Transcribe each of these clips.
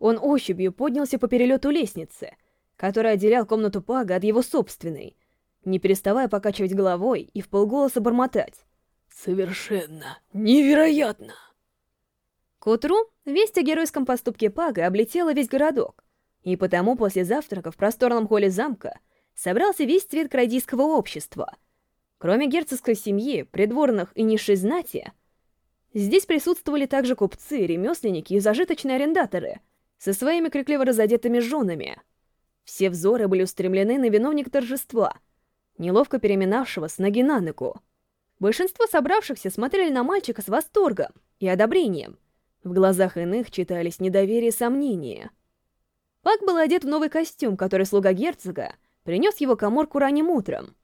Он ощупью поднялся по перелету лестницы, который отделял комнату Пага от его собственной, не переставая покачивать головой и в полголоса бормотать. «Совершенно невероятно!» К утру весть о геройском поступке Пага облетела весь городок, и потому после завтрака в просторном холле замка собрался весь цвет крайдийского общества. Кроме герцогской семьи, придворных и низшей знати, здесь присутствовали также купцы, ремесленники и зажиточные арендаторы со своими крикливо разодетыми женами. Все взоры были устремлены на виновник торжества, неловко переминавшего с ноги на ногу. Большинство собравшихся смотрели на мальчика с восторгом и одобрением. В глазах иных читались недоверие и сомнения — Пак был одет в новый костюм, который слуга герцога принес его коморку ранним утром.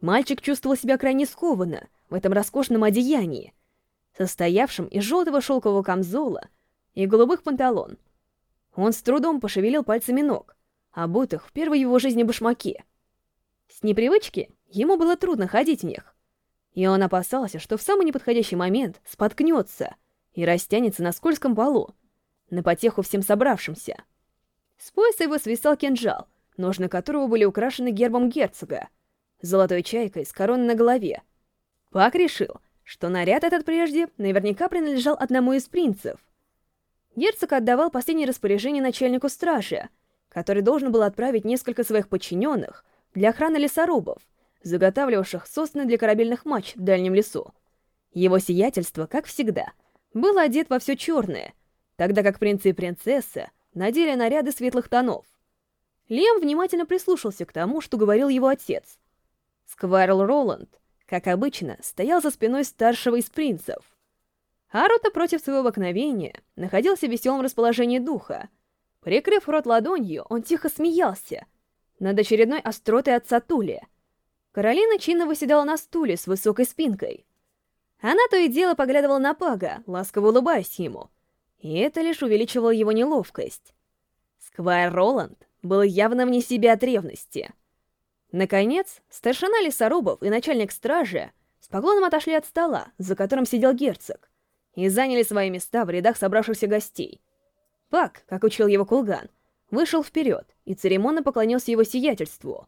Мальчик чувствовал себя крайне скованно в этом роскошном одеянии, состоявшем из желтого шелкового камзола и голубых панталон. Он с трудом пошевелил пальцами ног, обутых в первой его жизни башмаки. С непривычки ему было трудно ходить в них, и он опасался, что в самый неподходящий момент споткнется и растянется на скользком полу, на потеху всем собравшимся. С пояса его свисал кинжал, ножны которого были украшены гербом герцога, золотой чайкой с короной на голове. Пак решил, что наряд этот прежде наверняка принадлежал одному из принцев. Герцог отдавал последнее распоряжение начальнику стражи, который должен был отправить несколько своих подчиненных для охраны лесорубов, заготавливавших сосны для корабельных мач в дальнем лесу. Его сиятельство, как всегда, был одет во все черное, тогда как принцы и принцессы надели наряды светлых тонов. Лем внимательно прислушался к тому, что говорил его отец. Сквайрл Роланд, как обычно, стоял за спиной старшего из принцев. Арута против своего обыкновения находился в веселом расположении духа. Прикрыв рот ладонью, он тихо смеялся над очередной остротой отца Тули. Каролина чинно выседала на стуле с высокой спинкой. Она то и дело поглядывала на Пага, ласково улыбаясь ему — и это лишь увеличивало его неловкость. Сквайр Роланд был явно вне себя от ревности. Наконец, старшина лесорубов и начальник стражи с поклоном отошли от стола, за которым сидел герцог, и заняли свои места в рядах собравшихся гостей. Пак, как учил его Кулган, вышел вперед и церемонно поклонился его сиятельству.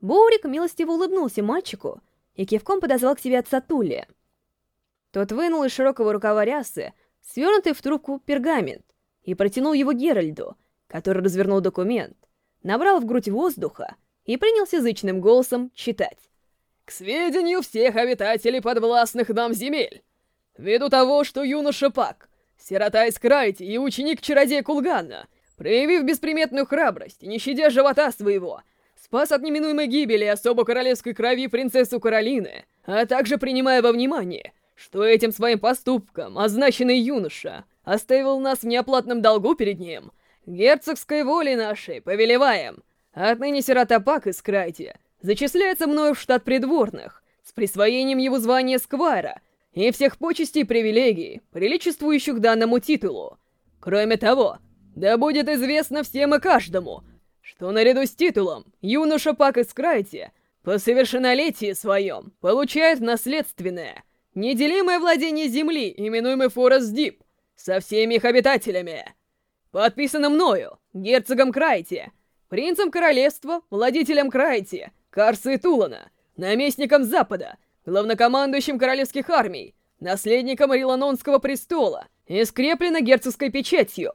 Боурик милостиво улыбнулся мальчику и кивком подозвал к себе отца Тулли. Тот вынул из широкого рукава рясы свернутый в трубку пергамент, и протянул его Геральду, который развернул документ, набрал в грудь воздуха и принялся язычным голосом читать. «К сведению всех обитателей подвластных нам земель, ввиду того, что юноша Пак, сирота из Крайти и ученик чародея Кулгана, проявив бесприметную храбрость не щадя живота своего, спас от неминуемой гибели особо королевской крови принцессу Каролины, а также принимая во внимание, что этим своим поступком означенный юноша оставил нас в неоплатном долгу перед ним, герцогской волей нашей повелеваем. Отныне сирота Пак из Крайте зачисляется мною в штат придворных с присвоением его звания Сквайра и всех почестей и привилегий, приличествующих данному титулу. Кроме того, да будет известно всем и каждому, что наряду с титулом юноша Пак из Крайте по совершеннолетии своем получает наследственное — Неделимое владение земли, именуемое Форест Дип, со всеми их обитателями. Подписано мною, герцогом Крайте, принцем королевства, владителем Крайте, Карса и Тулана, наместником Запада, главнокомандующим королевских армий, наследником Риланонского престола и скреплено герцогской печатью.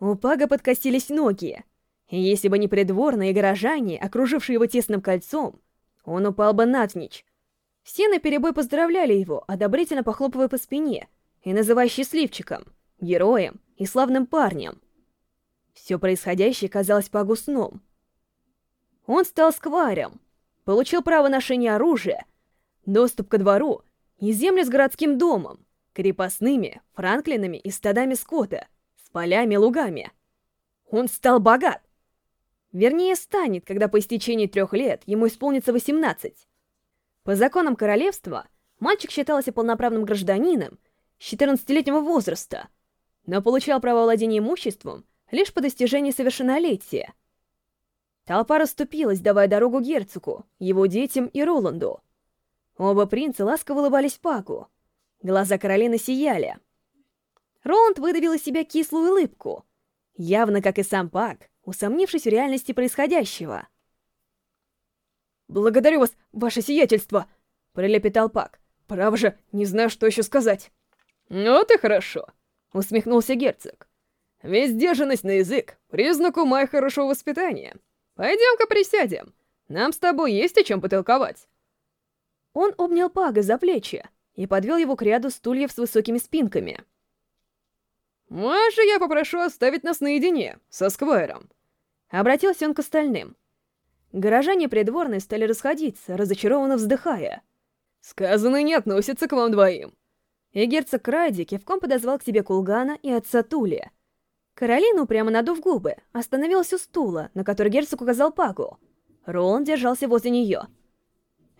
У Пага подкосились ноги, и если бы не придворные горожане, окружившие его тесным кольцом, он упал бы навзничь, все наперебой поздравляли его, одобрительно похлопывая по спине и называя счастливчиком, героем и славным парнем. Все происходящее казалось Пагу сном. Он стал скварем, получил право ношения оружия, доступ ко двору и земли с городским домом, крепостными, франклинами и стадами скота, с полями лугами. Он стал богат. Вернее, станет, когда по истечении трех лет ему исполнится 18. По законам королевства, мальчик считался полноправным гражданином с 14-летнего возраста, но получал право владения имуществом лишь по достижении совершеннолетия. Толпа расступилась, давая дорогу герцогу, его детям и Роланду. Оба принца ласково улыбались Паку. Глаза Каролины сияли. Роланд выдавил из себя кислую улыбку, явно, как и сам Пак, усомнившись в реальности происходящего. «Благодарю вас, ваше сиятельство!» — пролепетал Пак. «Право же, не знаю, что еще сказать». «Вот и хорошо», — усмехнулся герцог. «Ведь сдержанность на язык — признак ума и хорошего воспитания. Пойдем-ка присядем. Нам с тобой есть о чем потолковать». Он обнял Пага за плечи и подвел его к ряду стульев с высокими спинками. «Может, я попрошу оставить нас наедине, со Сквайром?» Обратился он к остальным. Горожане придворные стали расходиться, разочарованно вздыхая. «Сказанное не относится к вам двоим». И герцог Крайди кивком подозвал к себе Кулгана и отца Тули. Каролина, прямо надув губы, остановилась у стула, на который герцог указал Пагу. Роланд держался возле нее.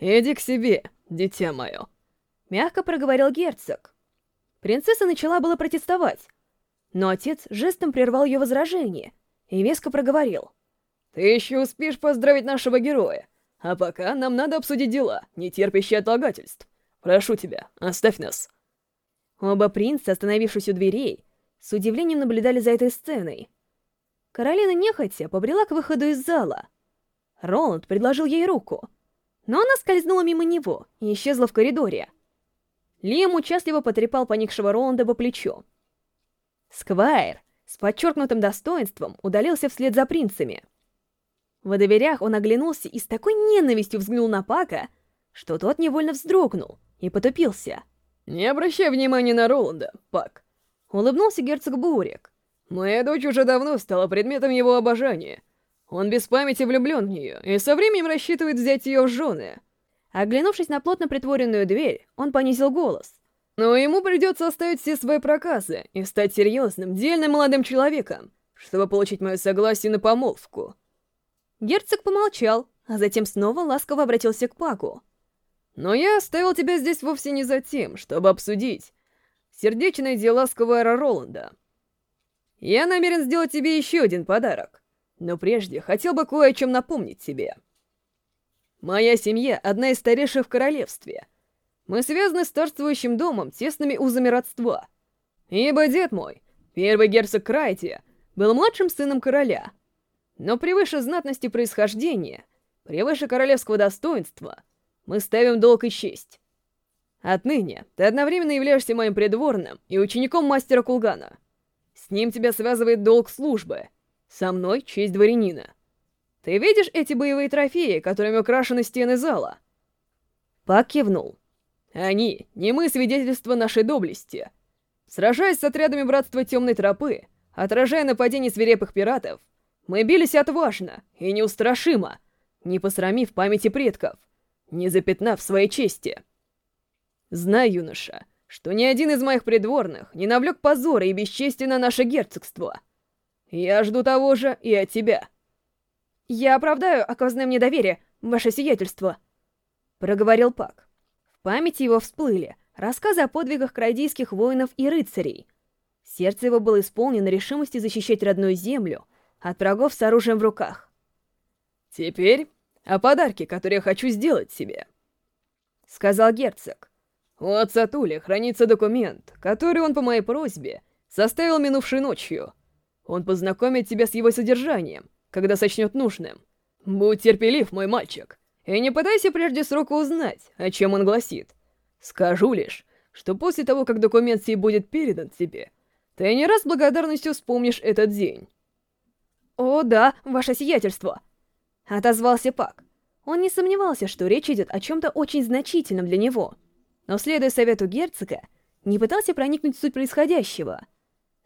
«Иди к себе, дитя мое», — мягко проговорил герцог. Принцесса начала было протестовать, но отец жестом прервал ее возражение и веско проговорил. «Ты еще успеешь поздравить нашего героя, а пока нам надо обсудить дела, не терпящие отлагательств. Прошу тебя, оставь нас». Оба принца, остановившись у дверей, с удивлением наблюдали за этой сценой. Каролина нехотя побрела к выходу из зала. Роланд предложил ей руку, но она скользнула мимо него и исчезла в коридоре. Лиам участливо потрепал поникшего Роланда по плечу. Сквайр с подчеркнутым достоинством удалился вслед за принцами. В дверях он оглянулся и с такой ненавистью взглянул на Пака, что тот невольно вздрогнул и потупился. «Не обращай внимания на Роланда, Пак», — улыбнулся герцог Бурик. «Моя дочь уже давно стала предметом его обожания». Он без памяти влюблен в нее и со временем рассчитывает взять ее в жены. Оглянувшись на плотно притворенную дверь, он понизил голос. Но ему придется оставить все свои проказы и стать серьезным, дельным молодым человеком, чтобы получить мое согласие на помолвку. Герцог помолчал, а затем снова ласково обратился к Паку. «Но я оставил тебя здесь вовсе не за тем, чтобы обсудить сердечные дела Сквайра Роланда. Я намерен сделать тебе еще один подарок. Но прежде хотел бы кое о чем напомнить тебе. Моя семья — одна из старейших в королевстве. Мы связаны с царствующим домом тесными узами родства. Ибо дед мой, первый герцог Крайте, был младшим сыном короля. Но превыше знатности происхождения, превыше королевского достоинства, мы ставим долг и честь. Отныне ты одновременно являешься моим придворным и учеником мастера Кулгана. С ним тебя связывает долг службы — со мной честь дворянина. Ты видишь эти боевые трофеи, которыми украшены стены зала?» Пак кивнул. «Они — не мы свидетельства нашей доблести. Сражаясь с отрядами Братства Темной Тропы, отражая нападение свирепых пиратов, мы бились отважно и неустрашимо, не посрамив памяти предков, не запятнав своей чести. Знай, юноша, что ни один из моих придворных не навлек позора и бесчестия на наше герцогство — я жду того же и от тебя. Я оправдаю оказанное мне доверие, ваше сиятельство. Проговорил Пак. В памяти его всплыли рассказы о подвигах крайдийских воинов и рыцарей. Сердце его было исполнено решимости защищать родную землю от врагов с оружием в руках. «Теперь о подарке, который я хочу сделать себе», — сказал герцог. «У отца Тули хранится документ, который он по моей просьбе составил минувшей ночью». Он познакомит тебя с его содержанием, когда сочнет нужным. Будь терпелив, мой мальчик, и не пытайся прежде срока узнать, о чем он гласит. Скажу лишь, что после того, как документ сей будет передан тебе, ты не раз благодарностью вспомнишь этот день. «О, да, ваше сиятельство!» — отозвался Пак. Он не сомневался, что речь идет о чем-то очень значительном для него, но, следуя совету герцога, не пытался проникнуть в суть происходящего —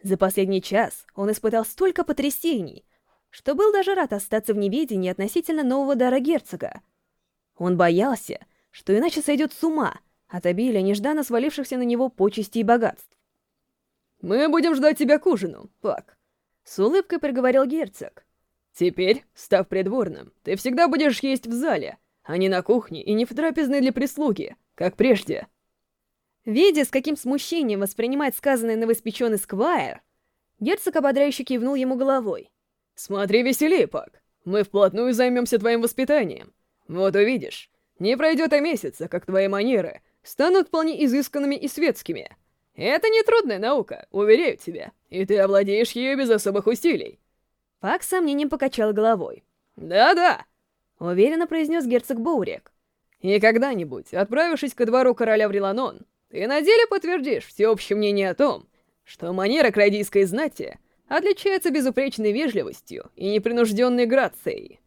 за последний час он испытал столько потрясений, что был даже рад остаться в неведении относительно нового дара герцога. Он боялся, что иначе сойдет с ума от обилия нежданно свалившихся на него почестей и богатств. «Мы будем ждать тебя к ужину, Пак», — с улыбкой проговорил герцог. «Теперь, став придворным, ты всегда будешь есть в зале, а не на кухне и не в трапезной для прислуги, как прежде». Видя, с каким смущением воспринимает сказанное новоиспеченный Сквайр, герцог ободряюще кивнул ему головой. «Смотри веселее, Пак. Мы вплотную займемся твоим воспитанием. Вот увидишь, не пройдет и месяца, как твои манеры станут вполне изысканными и светскими. Это не трудная наука, уверяю тебя, и ты овладеешь ею без особых усилий. Пак с сомнением покачал головой. «Да-да», — уверенно произнес герцог Боурек. «И когда-нибудь, отправившись ко двору короля Вриланон, ты на деле подтвердишь всеобщее мнение о том, что манера крайдийской знати отличается безупречной вежливостью и непринужденной грацией.